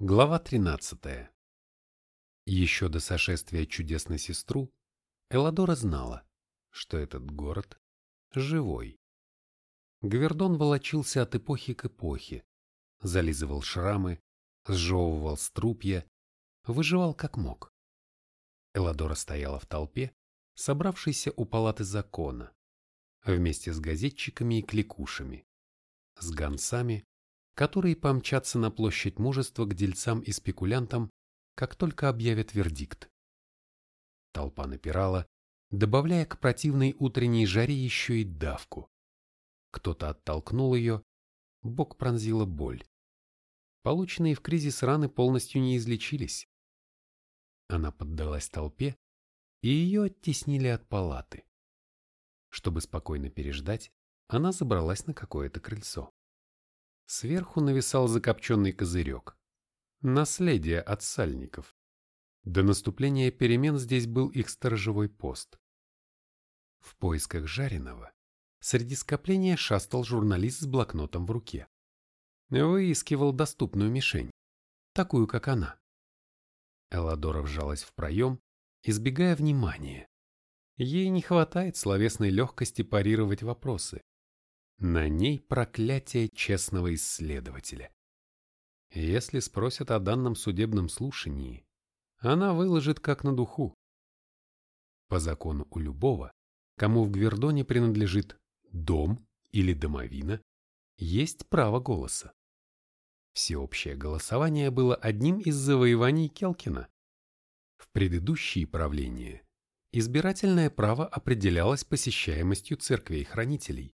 Глава 13. Еще до сошествия чудес на сестру Эладора знала, что этот город живой. Гвердон волочился от эпохи к эпохе, зализывал шрамы, сжевывал струпья, выживал как мог. Эладора стояла в толпе, собравшейся у палаты закона, вместе с газетчиками и кликушами, с гонцами, которые помчатся на площадь мужества к дельцам и спекулянтам, как только объявят вердикт. Толпа напирала, добавляя к противной утренней жаре еще и давку. Кто-то оттолкнул ее, бок пронзила боль. Полученные в кризис раны полностью не излечились. Она поддалась толпе, и ее оттеснили от палаты. Чтобы спокойно переждать, она забралась на какое-то крыльцо. Сверху нависал закопченный козырек. Наследие от сальников. До наступления перемен здесь был их сторожевой пост. В поисках жареного среди скопления шастал журналист с блокнотом в руке. Выискивал доступную мишень, такую, как она. Эладора вжалась в проем, избегая внимания. Ей не хватает словесной легкости парировать вопросы. На ней проклятие честного исследователя. Если спросят о данном судебном слушании, она выложит как на духу. По закону у любого, кому в Гвердоне принадлежит дом или домовина, есть право голоса. Всеобщее голосование было одним из завоеваний Келкина. В предыдущие правления избирательное право определялось посещаемостью церквей хранителей.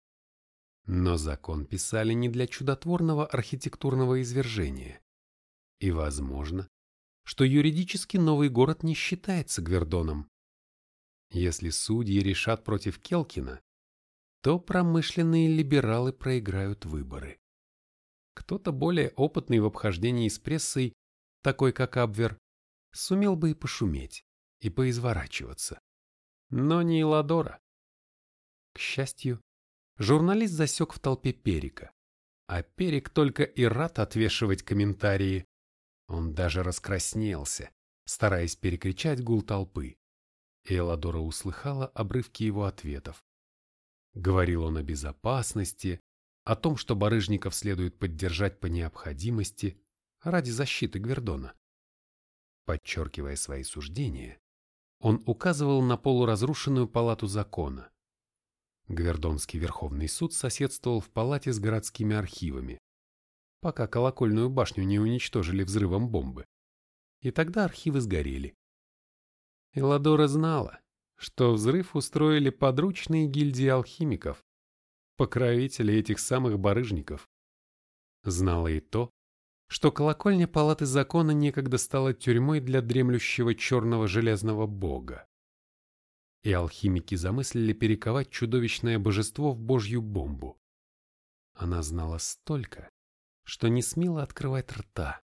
Но закон писали не для чудотворного архитектурного извержения. И возможно, что юридически новый город не считается Гвердоном. Если судьи решат против Келкина, то промышленные либералы проиграют выборы. Кто-то более опытный в обхождении с прессой, такой как Абвер, сумел бы и пошуметь, и поизворачиваться. Но не Иладора. К счастью, журналист засек в толпе Перика. А Перик только и рад отвешивать комментарии. Он даже раскраснелся, стараясь перекричать гул толпы. И Эладора услыхала обрывки его ответов. Говорил он о безопасности, о том, что барыжников следует поддержать по необходимости ради защиты Гвердона. Подчеркивая свои суждения, он указывал на полуразрушенную палату закона, Гвердонский Верховный суд соседствовал в палате с городскими архивами, пока колокольную башню не уничтожили взрывом бомбы. И тогда архивы сгорели. Эладора знала, что взрыв устроили подручные гильдии алхимиков, покровители этих самых барыжников. Знала и то, что колокольня палаты закона некогда стала тюрьмой для дремлющего черного железного бога и алхимики замыслили перековать чудовищное божество в божью бомбу. Она знала столько, что не смела открывать рта.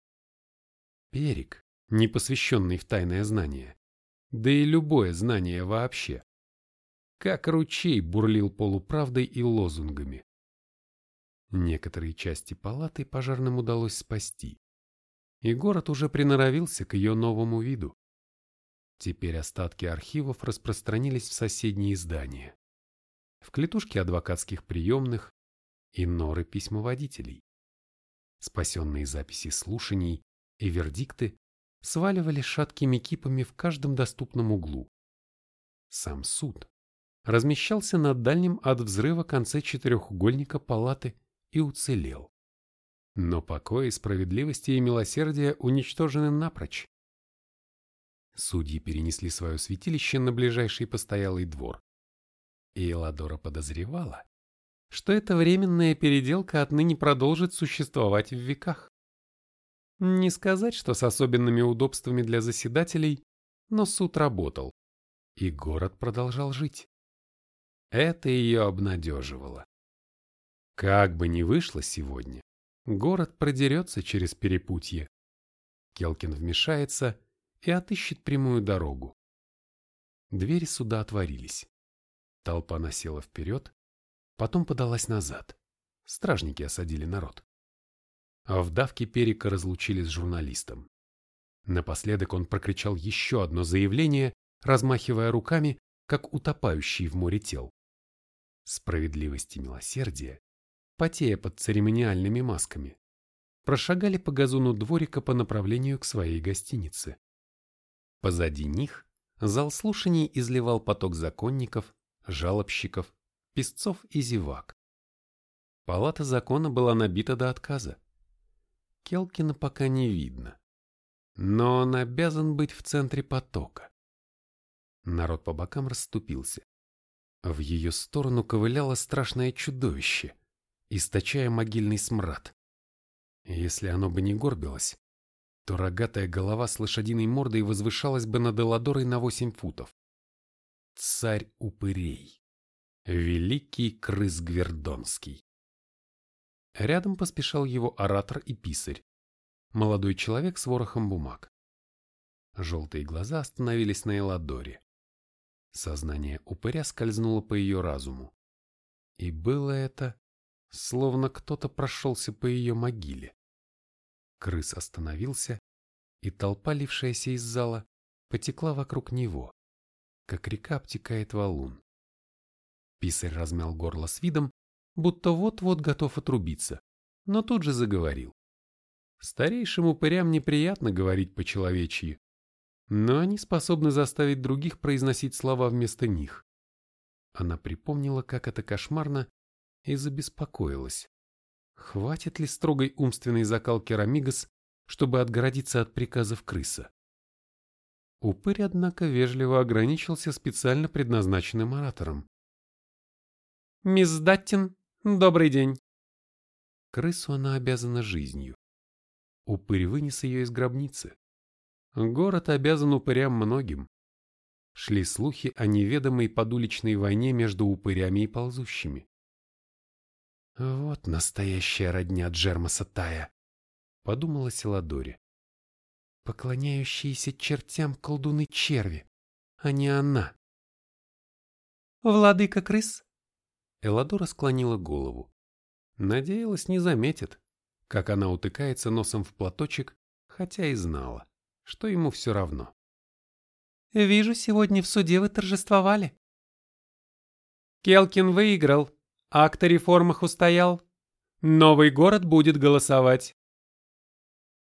Перик, не посвященный в тайное знание, да и любое знание вообще, как ручей бурлил полуправдой и лозунгами. Некоторые части палаты пожарным удалось спасти, и город уже приноровился к ее новому виду. Теперь остатки архивов распространились в соседние здания. В клетушке адвокатских приемных и норы письмоводителей. Спасенные записи слушаний и вердикты сваливали шаткими кипами в каждом доступном углу. Сам суд размещался на дальнем от взрыва конце четырехугольника палаты и уцелел. Но покой, справедливости и милосердия уничтожены напрочь. Судьи перенесли свое святилище на ближайший постоялый двор. И Эладора подозревала, что эта временная переделка отныне продолжит существовать в веках. Не сказать, что с особенными удобствами для заседателей, но суд работал, и город продолжал жить. Это ее обнадеживало. Как бы ни вышло сегодня, город продерется через перепутье. Келкин вмешается и отыщет прямую дорогу. Двери суда отворились. Толпа насела вперед, потом подалась назад. Стражники осадили народ. а в давке Перика разлучили с журналистом. Напоследок он прокричал еще одно заявление, размахивая руками, как утопающий в море тел. Справедливость и милосердие, потея под церемониальными масками, прошагали по газону дворика по направлению к своей гостинице. Позади них зал слушаний изливал поток законников, жалобщиков, песцов и зевак. Палата закона была набита до отказа. Келкина пока не видно, но он обязан быть в центре потока. Народ по бокам расступился. В ее сторону ковыляло страшное чудовище, источая могильный смрад. Если оно бы не горбилось, то рогатая голова с лошадиной мордой возвышалась бы над Эладорой на восемь футов. Царь упырей. Великий крыс Гвердонский. Рядом поспешал его оратор и писарь. Молодой человек с ворохом бумаг. Желтые глаза остановились на Эладоре. Сознание упыря скользнуло по ее разуму. И было это, словно кто-то прошелся по ее могиле. Крыс остановился, и толпа, лившаяся из зала, потекла вокруг него, как река обтекает валун. Писарь размял горло с видом, будто вот-вот готов отрубиться, но тут же заговорил. Старейшим упырям неприятно говорить по-человечьи, но они способны заставить других произносить слова вместо них. Она припомнила, как это кошмарно, и забеспокоилась. Хватит ли строгой умственной закалки Рамигас, чтобы отгородиться от приказов крыса? Упырь, однако, вежливо ограничился специально предназначенным оратором. «Мисс Даттин, добрый день!» Крысу она обязана жизнью. Упырь вынес ее из гробницы. Город обязан упырям многим. Шли слухи о неведомой подуличной войне между упырями и ползущими. Вот настоящая родня Джермаса Тая, подумала Селадори. Поклоняющиеся чертям колдуны-черви, а не она. Владыка крыс? Эладора склонила голову. Надеялась, не заметит, как она утыкается носом в платочек, хотя и знала, что ему все равно. «Вижу, сегодня в суде вы торжествовали». «Келкин выиграл», Акт о реформах устоял. Новый город будет голосовать.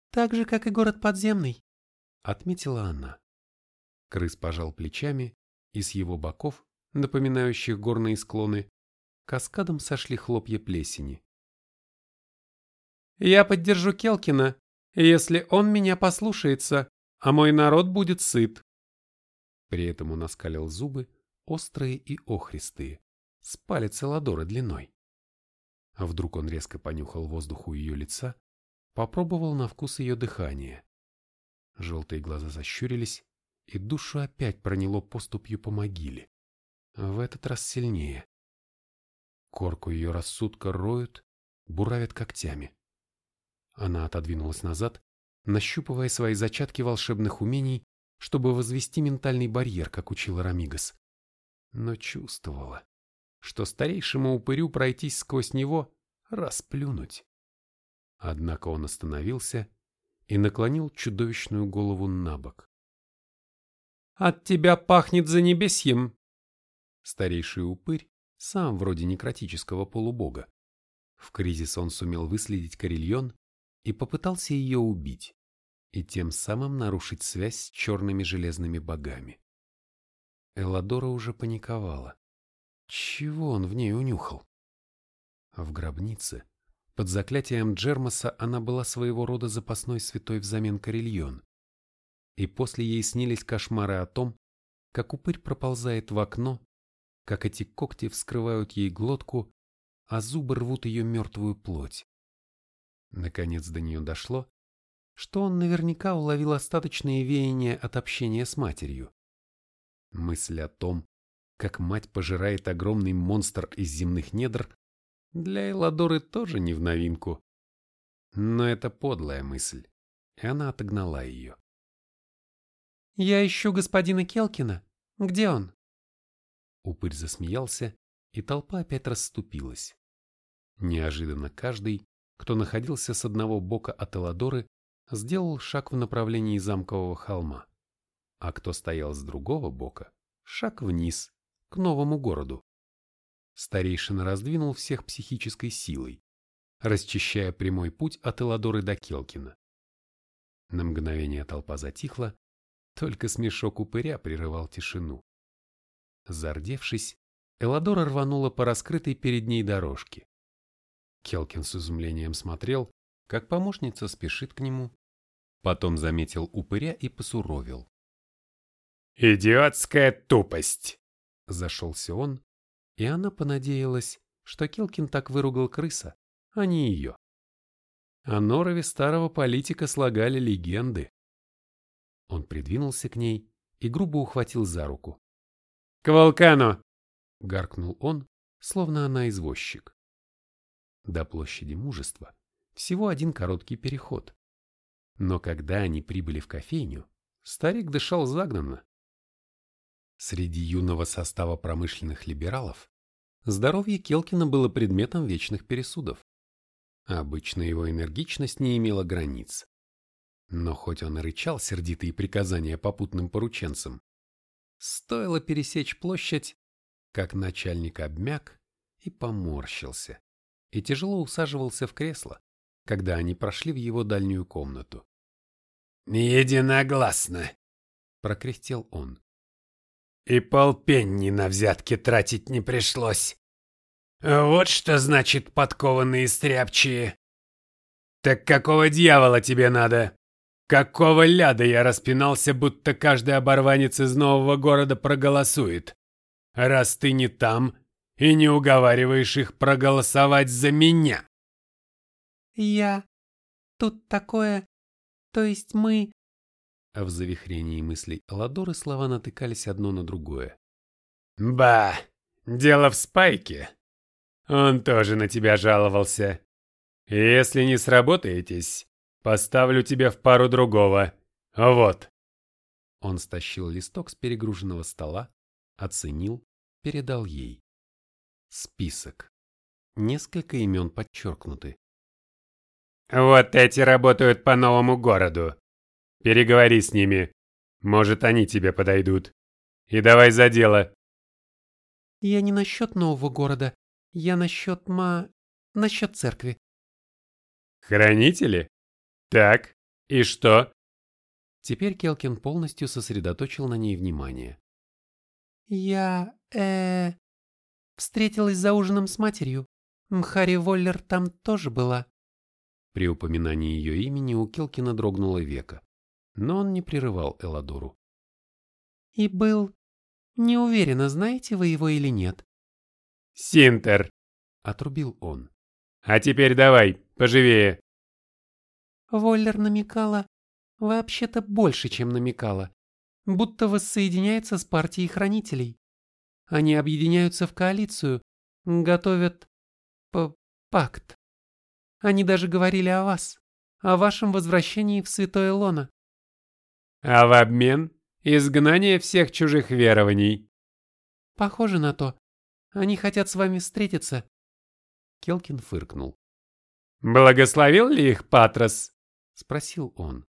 Так же, как и город подземный, отметила она. Крыс пожал плечами, и с его боков, напоминающих горные склоны, каскадом сошли хлопья плесени. Я поддержу Келкина, если он меня послушается, а мой народ будет сыт. При этом он оскалил зубы, острые и охристые с палец Эладора длиной. А вдруг он резко понюхал воздух у ее лица, попробовал на вкус ее дыхания. Желтые глаза защурились, и душу опять проняло поступью по могиле. В этот раз сильнее. Корку ее рассудка роют, буравят когтями. Она отодвинулась назад, нащупывая свои зачатки волшебных умений, чтобы возвести ментальный барьер, как учила Рамигас. Но чувствовала, что старейшему упырю пройтись сквозь него — расплюнуть. Однако он остановился и наклонил чудовищную голову на бок. «От тебя пахнет за небесьем!» Старейший упырь, сам вроде некротического полубога. В кризис он сумел выследить Карельон и попытался ее убить, и тем самым нарушить связь с черными железными богами. Эладора уже паниковала. Чего он в ней унюхал? В гробнице, под заклятием Джермаса, она была своего рода запасной святой взамен Карельон. И после ей снились кошмары о том, как упырь проползает в окно, как эти когти вскрывают ей глотку, а зубы рвут ее мертвую плоть. Наконец до нее дошло, что он наверняка уловил остаточные веяния от общения с матерью. Мысль о том, как мать пожирает огромный монстр из земных недр, для Эладоры тоже не в новинку. Но это подлая мысль, и она отогнала ее. «Я ищу господина Келкина. Где он?» Упырь засмеялся, и толпа опять расступилась. Неожиданно каждый, кто находился с одного бока от Эладоры, сделал шаг в направлении замкового холма, а кто стоял с другого бока – шаг вниз, к новому городу. Старейшина раздвинул всех психической силой, расчищая прямой путь от Эладоры до Келкина. На мгновение толпа затихла, только смешок упыря прерывал тишину. Зардевшись, Эладора рванула по раскрытой перед ней дорожке. Келкин с изумлением смотрел, как помощница спешит к нему. Потом заметил упыря и посуровил. «Идиотская тупость!» Зашелся он, и она понадеялась, что Келкин так выругал крыса, а не ее. О норове старого политика слагали легенды. Он придвинулся к ней и грубо ухватил за руку. «К вулкану!» — гаркнул он, словно она извозчик. До площади мужества всего один короткий переход. Но когда они прибыли в кофейню, старик дышал загнанно. Среди юного состава промышленных либералов здоровье Келкина было предметом вечных пересудов. Обычно его энергичность не имела границ. Но хоть он и рычал сердитые приказания попутным порученцам, стоило пересечь площадь, как начальник обмяк и поморщился, и тяжело усаживался в кресло, когда они прошли в его дальнюю комнату. «Единогласно!» — прокряхтел он. «И полпенни на взятки тратить не пришлось. Вот что значит подкованные стряпчие. Так какого дьявола тебе надо? Какого ляда я распинался, будто каждый оборванец из нового города проголосует? Раз ты не там и не уговариваешь их проголосовать за меня. Я... Тут такое... То есть мы... А в завихрении мыслей Аладоры слова натыкались одно на другое. «Ба! Дело в Спайке. Он тоже на тебя жаловался. Если не сработаетесь, поставлю тебя в пару другого. Вот». Он стащил листок с перегруженного стола, оценил, передал ей. Список. Несколько имен подчеркнуты. «Вот эти работают по новому городу. Переговори с ними. Может, они тебе подойдут. И давай за дело». «Я не насчет нового города. Я насчет ма... насчет церкви». «Хранители? Так, и что?» Теперь Келкин полностью сосредоточил на ней внимание. «Я... э... встретилась за ужином с матерью. Мхари Воллер там тоже была». При упоминании ее имени у Келкина дрогнуло века, но он не прерывал Эладору. «И был... не уверена, знаете вы его или нет». «Синтер!» — отрубил он. «А теперь давай, поживее!» Воллер намекала, вообще-то больше, чем намекала, будто воссоединяется с партией хранителей. Они объединяются в коалицию, готовят п пакт. Они даже говорили о вас, о вашем возвращении в Святое Лоно. А в обмен изгнание всех чужих верований. Похоже на то. Они хотят с вами встретиться. Келкин фыркнул. Благословил ли их Патрос? Спросил он.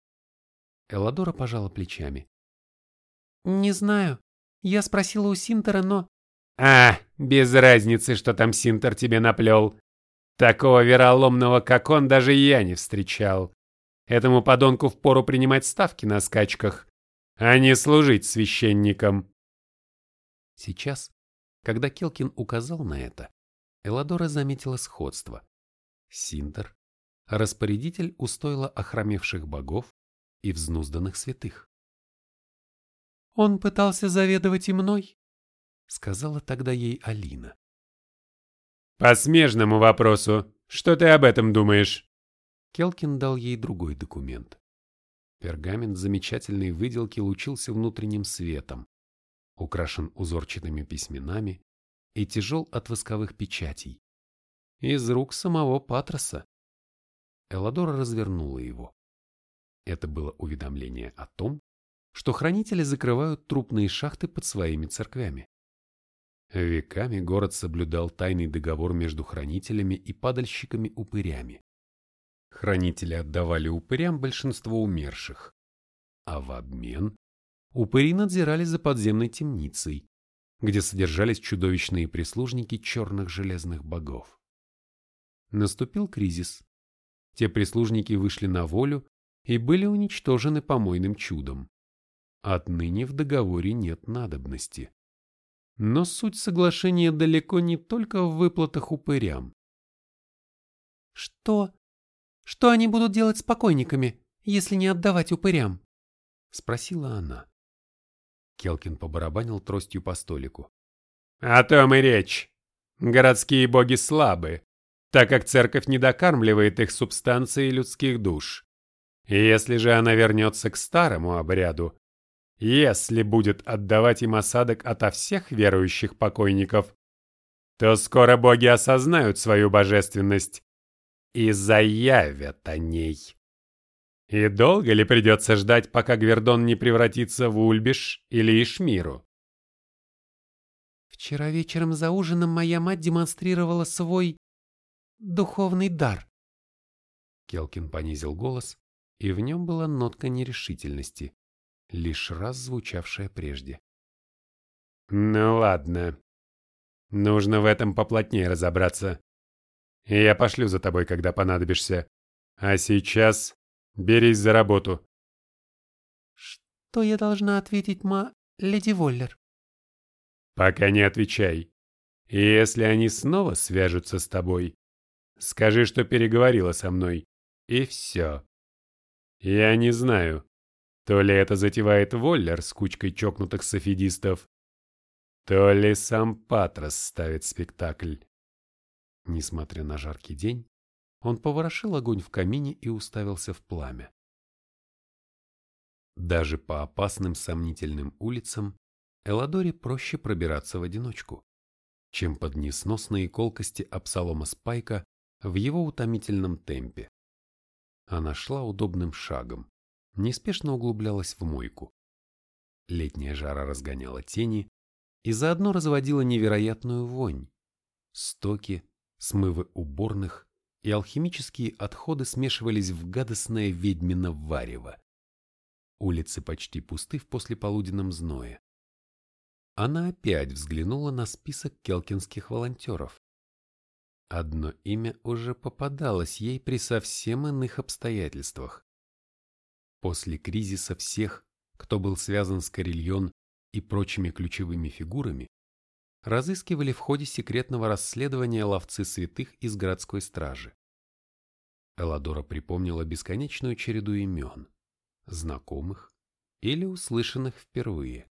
Эладора пожала плечами. Не знаю. Я спросила у Синтера, но... А, без разницы, что там Синтер тебе наплел. Такого вероломного, как он, даже я не встречал. Этому подонку впору принимать ставки на скачках, а не служить священником. Сейчас, когда Келкин указал на это, Эладора заметила сходство. Синтер – распорядитель устойла охромевших богов и взнузданных святых. «Он пытался заведовать и мной», — сказала тогда ей Алина. «По смежному вопросу, что ты об этом думаешь?» Келкин дал ей другой документ. Пергамент замечательной выделки лучился внутренним светом, украшен узорчатыми письменами и тяжел от восковых печатей. Из рук самого Патроса. Эладора развернула его. Это было уведомление о том, что хранители закрывают трупные шахты под своими церквями. Веками город соблюдал тайный договор между хранителями и падальщиками-упырями. Хранители отдавали упырям большинство умерших, а в обмен упыри надзирали за подземной темницей, где содержались чудовищные прислужники черных железных богов. Наступил кризис. Те прислужники вышли на волю и были уничтожены помойным чудом. Отныне в договоре нет надобности. Но суть соглашения далеко не только в выплатах упырям. «Что? Что они будут делать с покойниками, если не отдавать упырям?» — спросила она. Келкин побарабанил тростью по столику. «О том и речь. Городские боги слабы, так как церковь не докармливает их субстанцией людских душ. Если же она вернется к старому обряду, если будет отдавать им осадок ото всех верующих покойников, то скоро боги осознают свою божественность и заявят о ней. И долго ли придется ждать, пока Гвердон не превратится в Ульбиш или Ишмиру? Вчера вечером за ужином моя мать демонстрировала свой духовный дар. Келкин понизил голос, и в нем была нотка нерешительности, лишь раз звучавшая прежде. «Ну ладно. Нужно в этом поплотнее разобраться. Я пошлю за тобой, когда понадобишься. А сейчас берись за работу». «Что я должна ответить, ма... леди Воллер?» «Пока не отвечай. если они снова свяжутся с тобой, скажи, что переговорила со мной, и все. Я не знаю, то ли это затевает Воллер с кучкой чокнутых софидистов, то ли сам Патрос ставит спектакль. Несмотря на жаркий день, он поворошил огонь в камине и уставился в пламя. Даже по опасным сомнительным улицам Эладоре проще пробираться в одиночку, чем под несносные колкости Абсалома Спайка в его утомительном темпе. Она шла удобным шагом, неспешно углублялась в мойку. Летняя жара разгоняла тени и заодно разводила невероятную вонь. Стоки, смывы уборных и алхимические отходы смешивались в гадостное ведьмино варево. Улицы почти пусты в послеполуденном зное. Она опять взглянула на список келкинских волонтеров. Одно имя уже попадалось ей при совсем иных обстоятельствах. После кризиса всех, кто был связан с Карельон и прочими ключевыми фигурами, разыскивали в ходе секретного расследования ловцы святых из городской стражи. Эладора припомнила бесконечную череду имен, знакомых или услышанных впервые.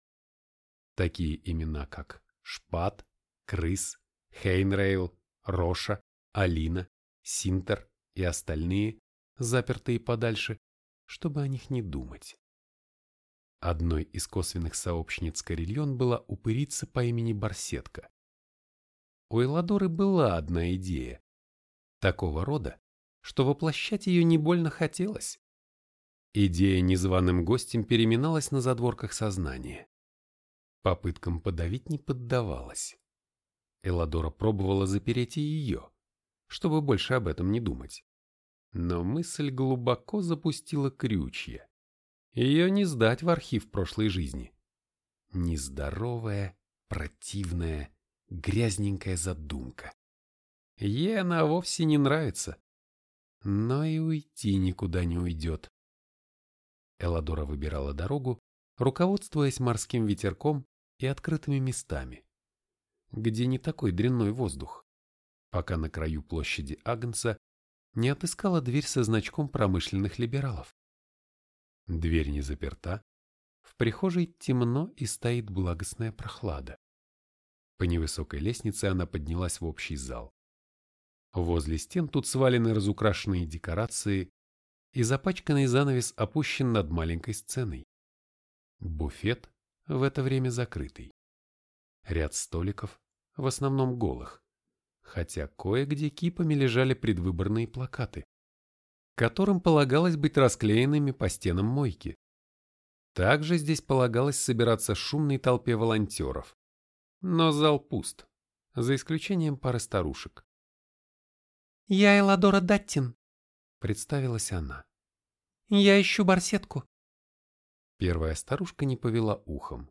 Такие имена, как Шпат, Крыс, Хейнрейл, Роша, Алина, Синтер и остальные, запертые подальше, чтобы о них не думать. Одной из косвенных сообщниц Карельон была упырица по имени Барсетка. У Эладоры была одна идея, такого рода, что воплощать ее не больно хотелось. Идея незваным гостем переминалась на задворках сознания. Попыткам подавить не поддавалась. Эладора пробовала запереть и ее, чтобы больше об этом не думать. Но мысль глубоко запустила крючья. Ее не сдать в архив прошлой жизни. Нездоровая, противная, грязненькая задумка. Ей она вовсе не нравится. Но и уйти никуда не уйдет. Эладора выбирала дорогу, руководствуясь морским ветерком и открытыми местами где не такой дрянной воздух, пока на краю площади Агнца не отыскала дверь со значком промышленных либералов. Дверь не заперта, в прихожей темно и стоит благостная прохлада. По невысокой лестнице она поднялась в общий зал. Возле стен тут свалены разукрашенные декорации, и запачканный занавес опущен над маленькой сценой. Буфет в это время закрытый. Ряд столиков, в основном голых, хотя кое-где кипами лежали предвыборные плакаты, которым полагалось быть расклеенными по стенам мойки. Также здесь полагалось собираться шумной толпе волонтеров. Но зал пуст, за исключением пары старушек. «Я Эладора Даттин. Представилась она. Я ищу барсетку. Первая старушка не повела ухом.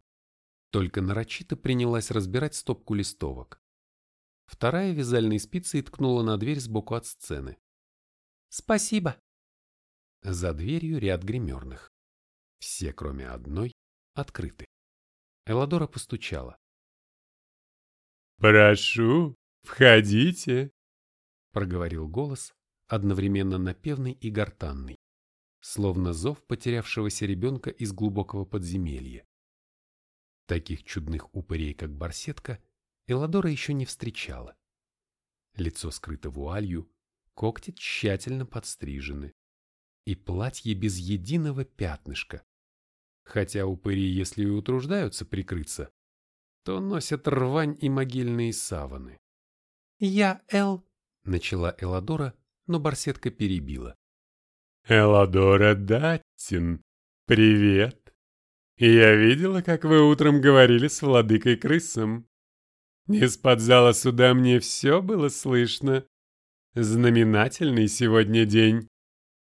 Только нарочито принялась разбирать стопку листовок. Вторая вязальной спицей ткнула на дверь сбоку от сцены. Спасибо. За дверью ряд гримерных. Все, кроме одной, открыты. Эладора постучала. «Прошу, входите», — проговорил голос, одновременно напевный и гортанный, словно зов потерявшегося ребенка из глубокого подземелья. Таких чудных упырей, как барсетка, Эладора еще не встречала. Лицо скрыто вуалью, когти тщательно подстрижены, и платье без единого пятнышка. Хотя упыри, если и утруждаются прикрыться, то носят рвань и могильные саваны. «Я Эл», — начала Эладора, но барсетка перебила. «Эладора Даттин, привет! Я видела, как вы утром говорили с владыкой крысом. Из-под зала суда мне все было слышно. Знаменательный сегодня день.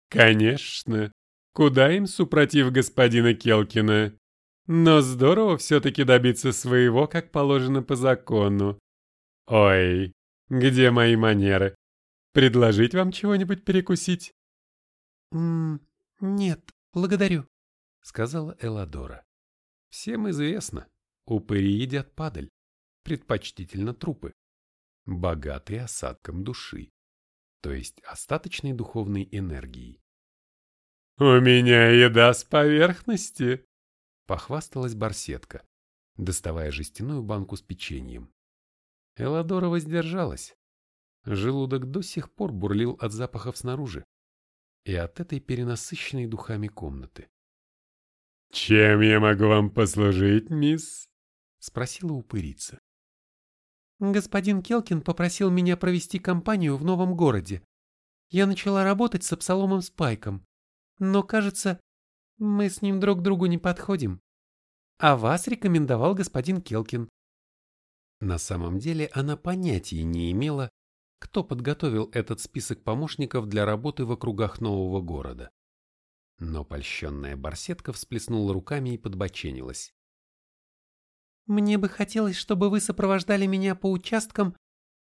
Конечно, куда им супротив господина Келкина? Но здорово все-таки добиться своего, как положено по закону. Ой, где мои манеры? Предложить вам чего-нибудь перекусить? «М нет, благодарю», — сказала Эладора. Всем известно, упыри едят падаль, предпочтительно трупы, богатые осадком души, то есть остаточной духовной энергией. «У меня еда с поверхности», — похвасталась барсетка, доставая жестяную банку с печеньем. Эладора воздержалась. Желудок до сих пор бурлил от запахов снаружи и от этой перенасыщенной духами комнаты. «Чем я могу вам послужить, мисс?» — спросила упырица. «Господин Келкин попросил меня провести кампанию в новом городе. Я начала работать с Абсаломом Спайком, но, кажется, мы с ним друг другу не подходим. А вас рекомендовал господин Келкин». На самом деле она понятия не имела, кто подготовил этот список помощников для работы в округах нового города. Но польщенная барсетка всплеснула руками и подбоченилась. «Мне бы хотелось, чтобы вы сопровождали меня по участкам,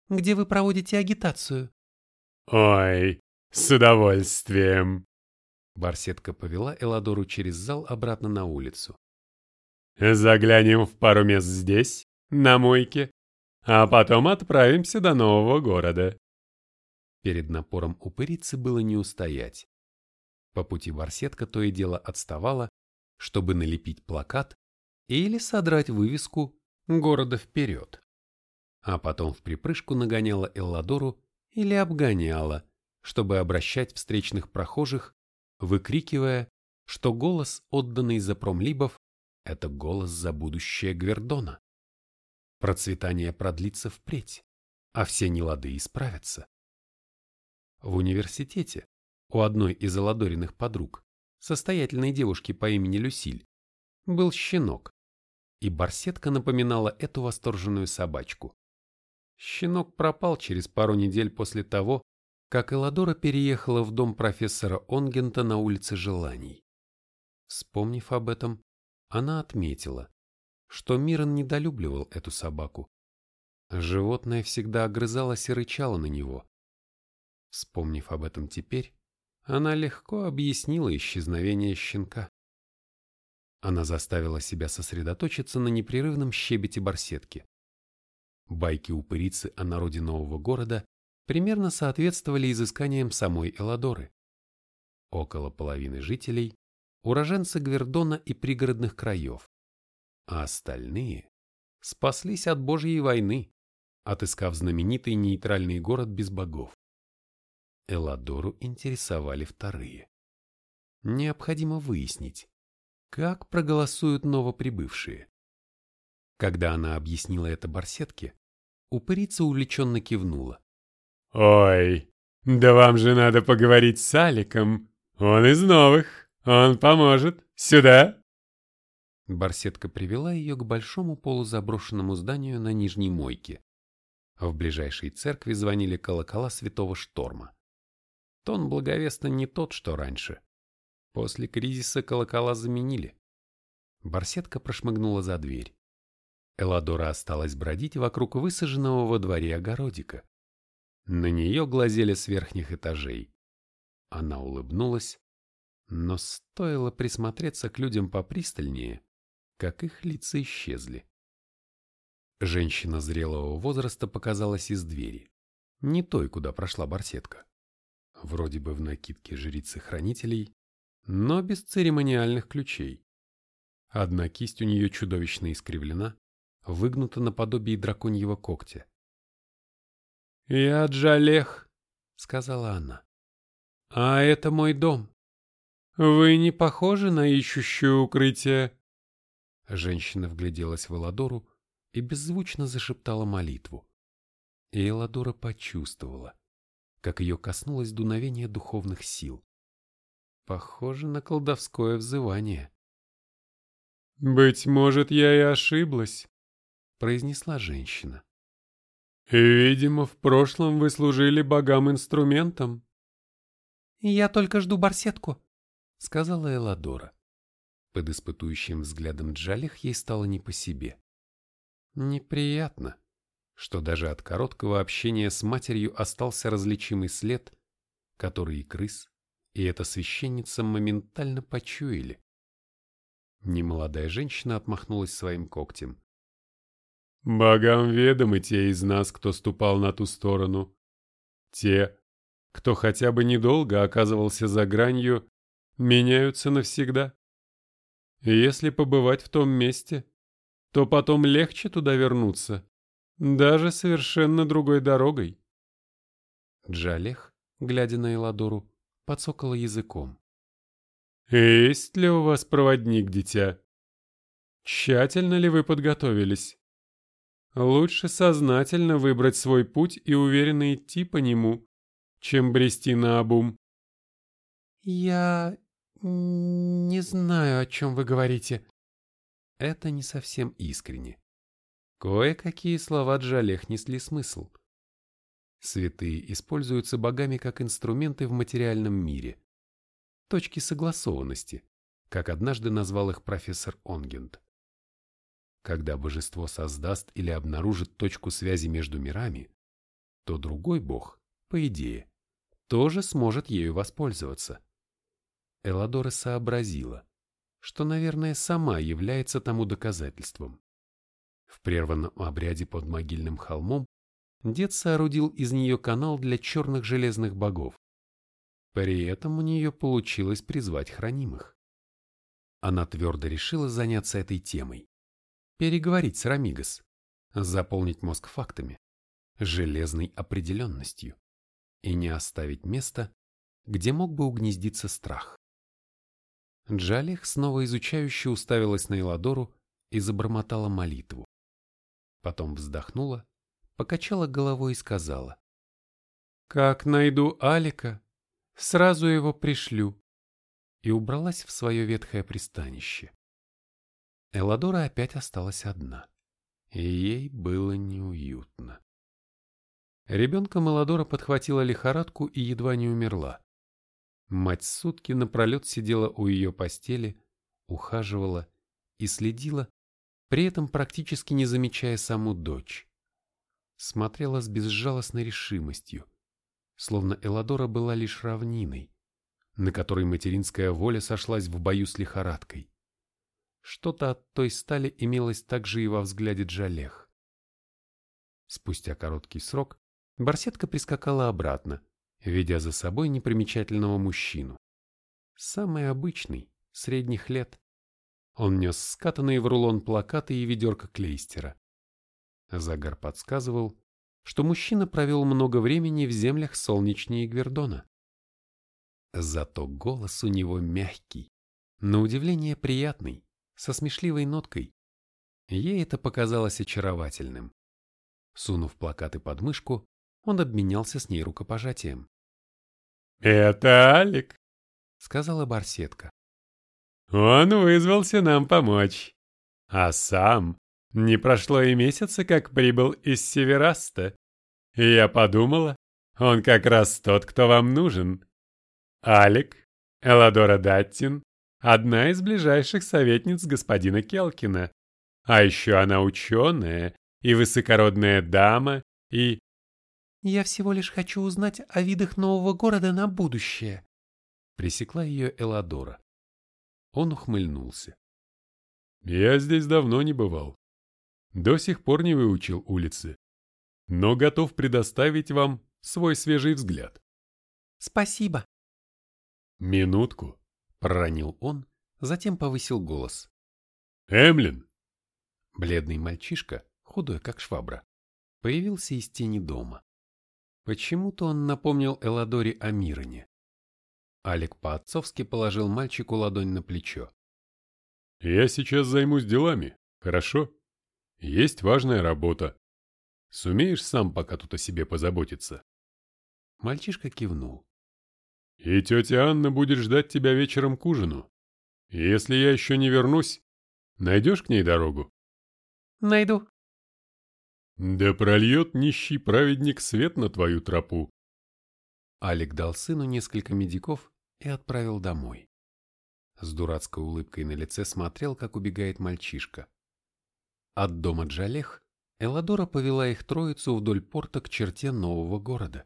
где вы проводите агитацию». «Ой, с удовольствием!» Барсетка повела Эладору через зал обратно на улицу. «Заглянем в пару мест здесь, на мойке, а потом отправимся до нового города». Перед напором упырицы было не устоять. По пути барсетка то и дело отставала, чтобы налепить плакат или содрать вывеску «Города вперед». А потом в припрыжку нагоняла Элладору или обгоняла, чтобы обращать встречных прохожих, выкрикивая, что голос, отданный за промлибов, это голос за будущее Гвердона. Процветание продлится впредь, а все нелады исправятся. В университете у одной из Аладориных подруг, состоятельной девушки по имени Люсиль, был щенок, и барсетка напоминала эту восторженную собачку. Щенок пропал через пару недель после того, как Эладора переехала в дом профессора Онгента на улице Желаний. Вспомнив об этом, она отметила, что Мирон недолюбливал эту собаку. Животное всегда огрызалось и рычало на него. Вспомнив об этом теперь, она легко объяснила исчезновение щенка. Она заставила себя сосредоточиться на непрерывном щебете барсетки. Байки упырицы о народе нового города примерно соответствовали изысканиям самой Эладоры. Около половины жителей – уроженцы Гвердона и пригородных краев, а остальные спаслись от Божьей войны, отыскав знаменитый нейтральный город без богов. Эладору интересовали вторые. Необходимо выяснить, как проголосуют новоприбывшие. Когда она объяснила это барсетке, упырица увлеченно кивнула. «Ой, да вам же надо поговорить с Аликом. Он из новых, он поможет. Сюда!» Барсетка привела ее к большому полузаброшенному зданию на Нижней Мойке. В ближайшей церкви звонили колокола святого Шторма. Тон благовеста не тот, что раньше. После кризиса колокола заменили. Барсетка прошмыгнула за дверь. Эладора осталась бродить вокруг высаженного во дворе огородика. На нее глазели с верхних этажей. Она улыбнулась, но стоило присмотреться к людям попристальнее, как их лица исчезли. Женщина зрелого возраста показалась из двери, не той, куда прошла барсетка. Вроде бы в накидке жрицы-хранителей, но без церемониальных ключей. Одна кисть у нее чудовищно искривлена, выгнута наподобие драконьего когтя. «Я Джалех», — сказала она. «А это мой дом. Вы не похожи на ищущую укрытие?» Женщина вгляделась в Эладору и беззвучно зашептала молитву. И Эладора почувствовала, как ее коснулось дуновение духовных сил. Похоже на колдовское взывание. «Быть может, я и ошиблась», — произнесла женщина. «Видимо, в прошлом вы служили богам инструментом». «Я только жду барсетку», — сказала Эладора. Под испытующим взглядом Джалих ей стало не по себе. Неприятно, что даже от короткого общения с матерью остался различимый след, который и крыс, и эта священница моментально почуяли. Немолодая женщина отмахнулась своим когтем. «Богам ведомы те из нас, кто ступал на ту сторону. Те, кто хотя бы недолго оказывался за гранью, меняются навсегда. Если побывать в том месте, то потом легче туда вернуться, даже совершенно другой дорогой. Джалех, глядя на Эладору, подсокала языком. «Есть ли у вас проводник, дитя? Тщательно ли вы подготовились? Лучше сознательно выбрать свой путь и уверенно идти по нему, чем брести на обум». «Я не знаю, о чем вы говорите», это не совсем искренне. Кое-какие слова Джалех несли смысл. Святые используются богами как инструменты в материальном мире. Точки согласованности, как однажды назвал их профессор Онгент. Когда божество создаст или обнаружит точку связи между мирами, то другой бог, по идее, тоже сможет ею воспользоваться. Эладора сообразила, что, наверное, сама является тому доказательством. В прерванном обряде под могильным холмом дед соорудил из нее канал для черных железных богов. При этом у нее получилось призвать хранимых. Она твердо решила заняться этой темой. Переговорить с Рамигос, заполнить мозг фактами, железной определенностью и не оставить места, где мог бы угнездиться страх. Джалих снова изучающе уставилась на Эладору и забормотала молитву. Потом вздохнула, покачала головой и сказала. «Как найду Алика, сразу его пришлю». И убралась в свое ветхое пристанище. Эладора опять осталась одна, и ей было неуютно. Ребенком Эладора подхватила лихорадку и едва не умерла. Мать сутки напролет сидела у ее постели, ухаживала и следила, при этом практически не замечая саму дочь. Смотрела с безжалостной решимостью, словно Эладора была лишь равниной, на которой материнская воля сошлась в бою с лихорадкой. Что-то от той стали имелось также и во взгляде Джалех. Спустя короткий срок Барсетка прискакала обратно, ведя за собой непримечательного мужчину. Самый обычный, средних лет. Он нес скатанные в рулон плакаты и ведерко клейстера. Загар подсказывал, что мужчина провел много времени в землях солнечнее Гвердона. Зато голос у него мягкий, на удивление приятный, со смешливой ноткой. Ей это показалось очаровательным. Сунув плакаты под мышку, он обменялся с ней рукопожатием. «Это Алик», — сказала барсетка. «Он вызвался нам помочь. А сам не прошло и месяца, как прибыл из Севераста. И я подумала, он как раз тот, кто вам нужен. Алик, Эладора Даттин, одна из ближайших советниц господина Келкина. А еще она ученая и высокородная дама, и... «Я всего лишь хочу узнать о видах нового города на будущее», — пресекла ее Эладора. Он ухмыльнулся. «Я здесь давно не бывал. До сих пор не выучил улицы. Но готов предоставить вам свой свежий взгляд». «Спасибо». «Минутку», — проронил он, затем повысил голос. «Эмлин!» Бледный мальчишка, худой как швабра, появился из тени дома. Почему-то он напомнил Эладоре о Мироне. Алик по-отцовски положил мальчику ладонь на плечо. «Я сейчас займусь делами, хорошо? Есть важная работа. Сумеешь сам пока тут о себе позаботиться?» Мальчишка кивнул. «И тетя Анна будет ждать тебя вечером к ужину. Если я еще не вернусь, найдешь к ней дорогу?» «Найду», да прольет нищий праведник свет на твою тропу. Алик дал сыну несколько медиков и отправил домой. С дурацкой улыбкой на лице смотрел, как убегает мальчишка. От дома Джалех Эладора повела их троицу вдоль порта к черте нового города.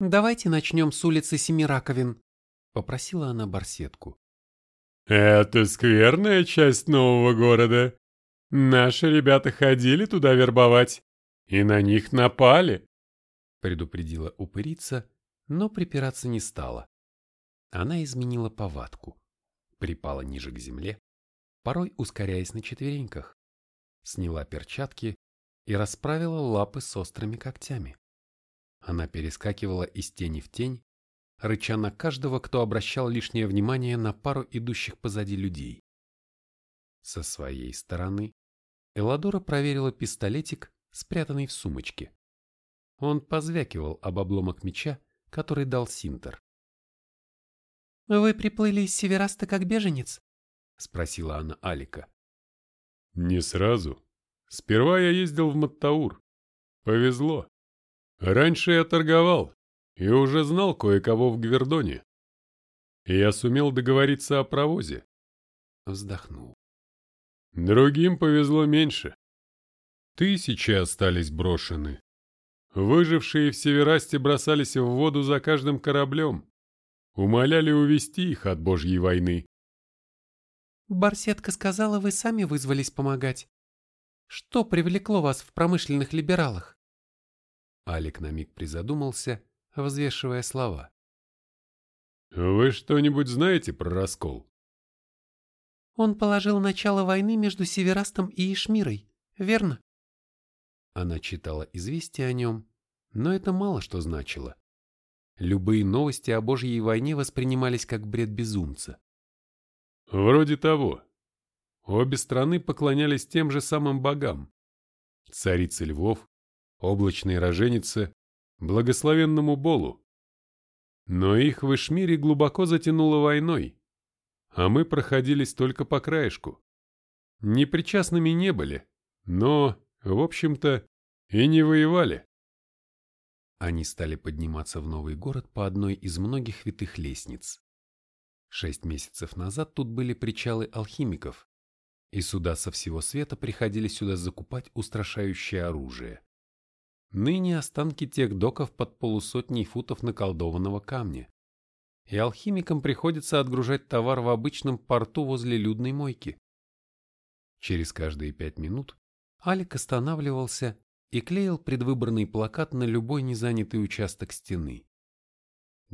«Давайте начнем с улицы Семираковин», — попросила она барсетку. «Это скверная часть нового города», Наши ребята ходили туда вербовать, и на них напали. Предупредила упырица, но припираться не стала. Она изменила повадку, припала ниже к земле, порой ускоряясь на четвереньках, сняла перчатки и расправила лапы с острыми когтями. Она перескакивала из тени в тень, рыча на каждого, кто обращал лишнее внимание на пару идущих позади людей. Со своей стороны Эладора проверила пистолетик, спрятанный в сумочке. Он позвякивал об обломок меча, который дал Синтер. «Вы приплыли из Севераста как беженец?» — спросила она Алика. «Не сразу. Сперва я ездил в Маттаур. Повезло. Раньше я торговал и уже знал кое-кого в Гвердоне. Я сумел договориться о провозе». Вздохнул. Другим повезло меньше. Тысячи остались брошены. Выжившие в Северасте бросались в воду за каждым кораблем. Умоляли увести их от Божьей войны. Барсетка сказала, вы сами вызвались помогать. Что привлекло вас в промышленных либералах? Алик на миг призадумался, взвешивая слова. «Вы что-нибудь знаете про раскол?» Он положил начало войны между Северастом и Ишмирой, верно? Она читала известия о нем, но это мало что значило. Любые новости о Божьей войне воспринимались как бред безумца. Вроде того. Обе страны поклонялись тем же самым богам. Царице львов, облачной роженице, благословенному Болу. Но их в Ишмире глубоко затянуло войной, а мы проходились только по краешку. Непричастными не были, но, в общем-то, и не воевали. Они стали подниматься в новый город по одной из многих витых лестниц. Шесть месяцев назад тут были причалы алхимиков, и суда со всего света приходили сюда закупать устрашающее оружие. Ныне останки тех доков под полусотней футов наколдованного камня и алхимикам приходится отгружать товар в обычном порту возле людной мойки. Через каждые пять минут Алик останавливался и клеил предвыборный плакат на любой незанятый участок стены.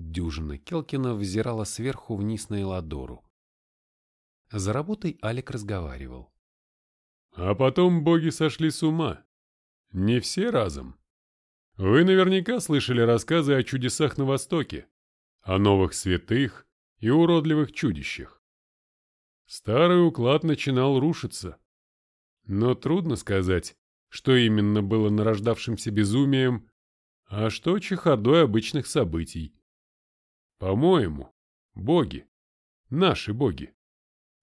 Дюжина Келкина взирала сверху вниз на Эладору. За работой Алик разговаривал. А потом боги сошли с ума. Не все разом. Вы наверняка слышали рассказы о чудесах на Востоке о новых святых и уродливых чудищах. Старый уклад начинал рушиться. Но трудно сказать, что именно было нарождавшимся безумием, а что чехардой обычных событий. По-моему, боги, наши боги,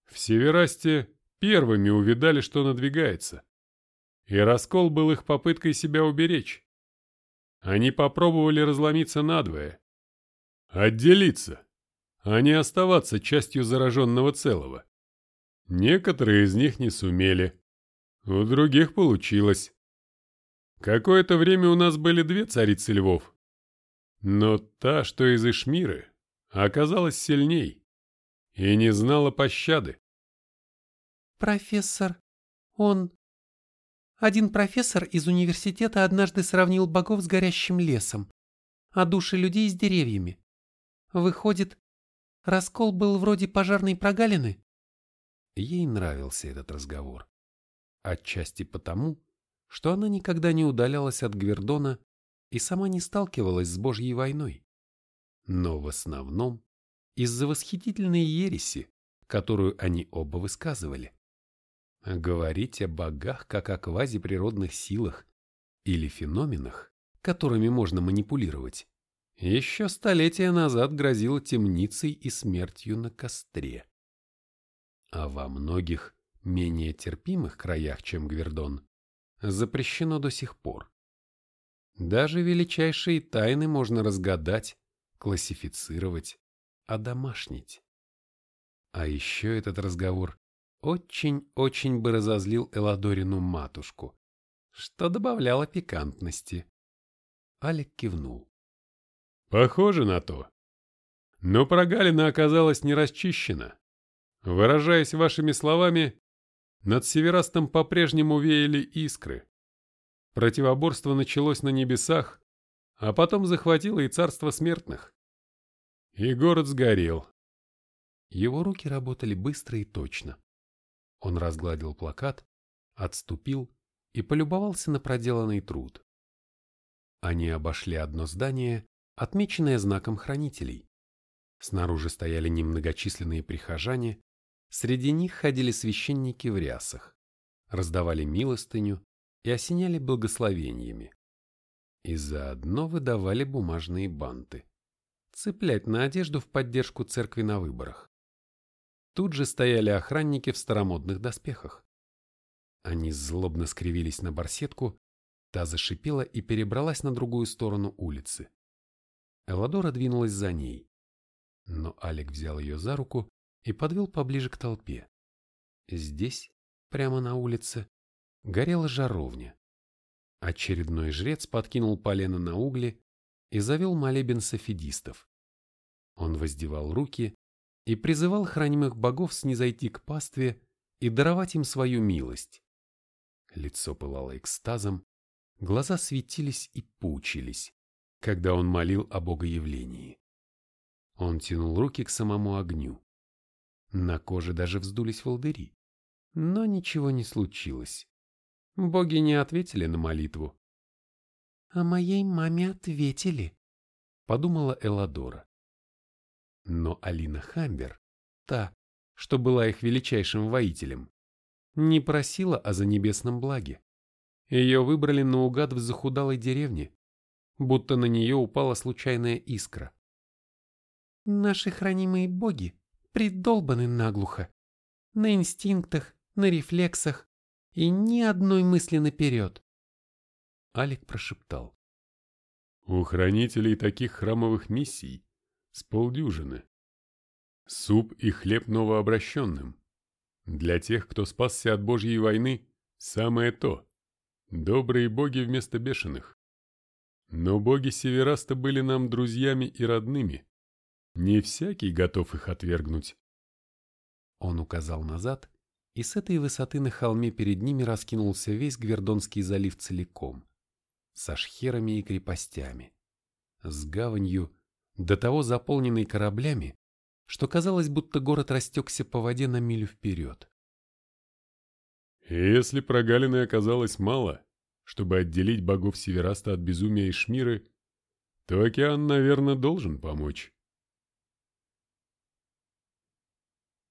в Северасте первыми увидали, что надвигается. И раскол был их попыткой себя уберечь. Они попробовали разломиться надвое, Отделиться, а не оставаться частью зараженного целого. Некоторые из них не сумели. У других получилось. Какое-то время у нас были две царицы львов. Но та, что из Ишмиры, оказалась сильней и не знала пощады. Профессор, он... Один профессор из университета однажды сравнил богов с горящим лесом, а души людей с деревьями. Выходит, раскол был вроде пожарной прогалины? Ей нравился этот разговор. Отчасти потому, что она никогда не удалялась от Гвердона и сама не сталкивалась с Божьей войной. Но в основном из-за восхитительной ереси, которую они оба высказывали. Говорить о богах как о квазиприродных силах или феноменах, которыми можно манипулировать, еще столетия назад грозило темницей и смертью на костре. А во многих менее терпимых краях, чем Гвердон, запрещено до сих пор. Даже величайшие тайны можно разгадать, классифицировать, одомашнить. А еще этот разговор очень-очень бы разозлил Эладорину матушку, что добавляло пикантности. Алик кивнул. Похоже на то. Но прогалина оказалась не расчищена. Выражаясь вашими словами, над Северастом по-прежнему веяли искры. Противоборство началось на небесах, а потом захватило и царство смертных. И город сгорел. Его руки работали быстро и точно. Он разгладил плакат, отступил и полюбовался на проделанный труд. Они обошли одно здание, отмеченное знаком хранителей. Снаружи стояли немногочисленные прихожане, среди них ходили священники в рясах, раздавали милостыню и осеняли благословениями. И заодно выдавали бумажные банты. Цеплять на одежду в поддержку церкви на выборах. Тут же стояли охранники в старомодных доспехах. Они злобно скривились на барсетку, та зашипела и перебралась на другую сторону улицы. Эладора двинулась за ней. Но Алик взял ее за руку и подвел поближе к толпе. Здесь, прямо на улице, горела жаровня. Очередной жрец подкинул полено на угли и завел молебен софидистов. Он воздевал руки и призывал хранимых богов снизойти к пастве и даровать им свою милость. Лицо пылало экстазом, глаза светились и пучились, когда он молил о богоявлении. Он тянул руки к самому огню. На коже даже вздулись волдыри. Но ничего не случилось. Боги не ответили на молитву. «А моей маме ответили», — подумала Эладора. Но Алина Хамбер, та, что была их величайшим воителем, не просила о занебесном благе. Ее выбрали наугад в захудалой деревне, будто на нее упала случайная искра. Наши хранимые боги придолбаны наглухо, на инстинктах, на рефлексах и ни одной мысли наперед. Алик прошептал. У хранителей таких храмовых миссий с полдюжины. Суп и хлеб новообращенным. Для тех, кто спасся от Божьей войны, самое то. Добрые боги вместо бешеных. Но боги Севераста были нам друзьями и родными. Не всякий готов их отвергнуть. Он указал назад, и с этой высоты на холме перед ними раскинулся весь Гвердонский залив целиком, со шхерами и крепостями, с гаванью, до того заполненной кораблями, что казалось, будто город растекся по воде на милю вперед. Если прогалины оказалось мало, чтобы отделить богов Севераста от безумия и Шмиры, то океан, наверное, должен помочь.